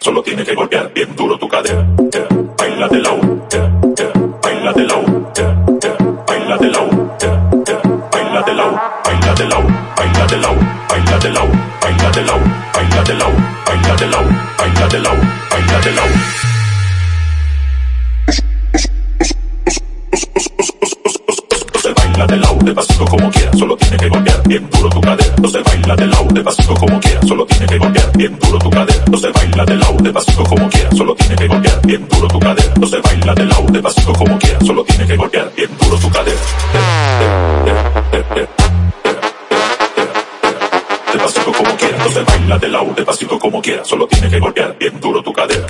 solo tiene que golpear bien duro tu cadera. Baila de yeah, yeah. baila de yeah, yeah. baila de yeah, yeah. baila de lado, baila de lado, baila de lado, baila de lado, baila de lado, baila de lado, baila de lado, baila de lado, baila de. No se baila de lado, despacito como quiera, solo tiene que golpear bien duro tu cadera. No se baila de lado, despacito como quiera, solo tiene que golpear bien duro tu cadera. No se baila de lado, despacito como quiera, solo tiene que golpear bien duro tu cadera. No se baila de lado, despacito como quiera, solo tiene que golpear bien duro tu cadera. Despacito como quiera, no se baila de lado, despacito como quiera, solo tiene que golpear bien duro tu cadera.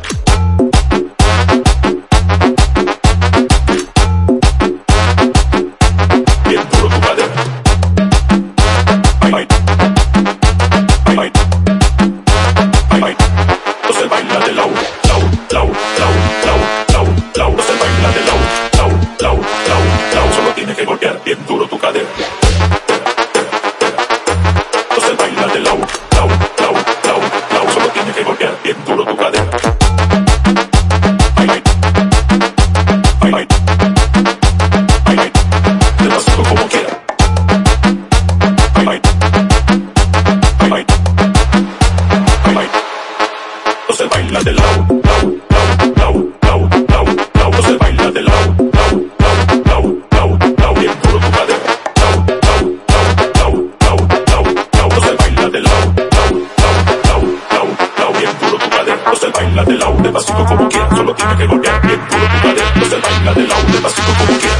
Como quiera. Solo tiene que golpear bien duro tu cadera. No se baila de lado, despacito como quiera.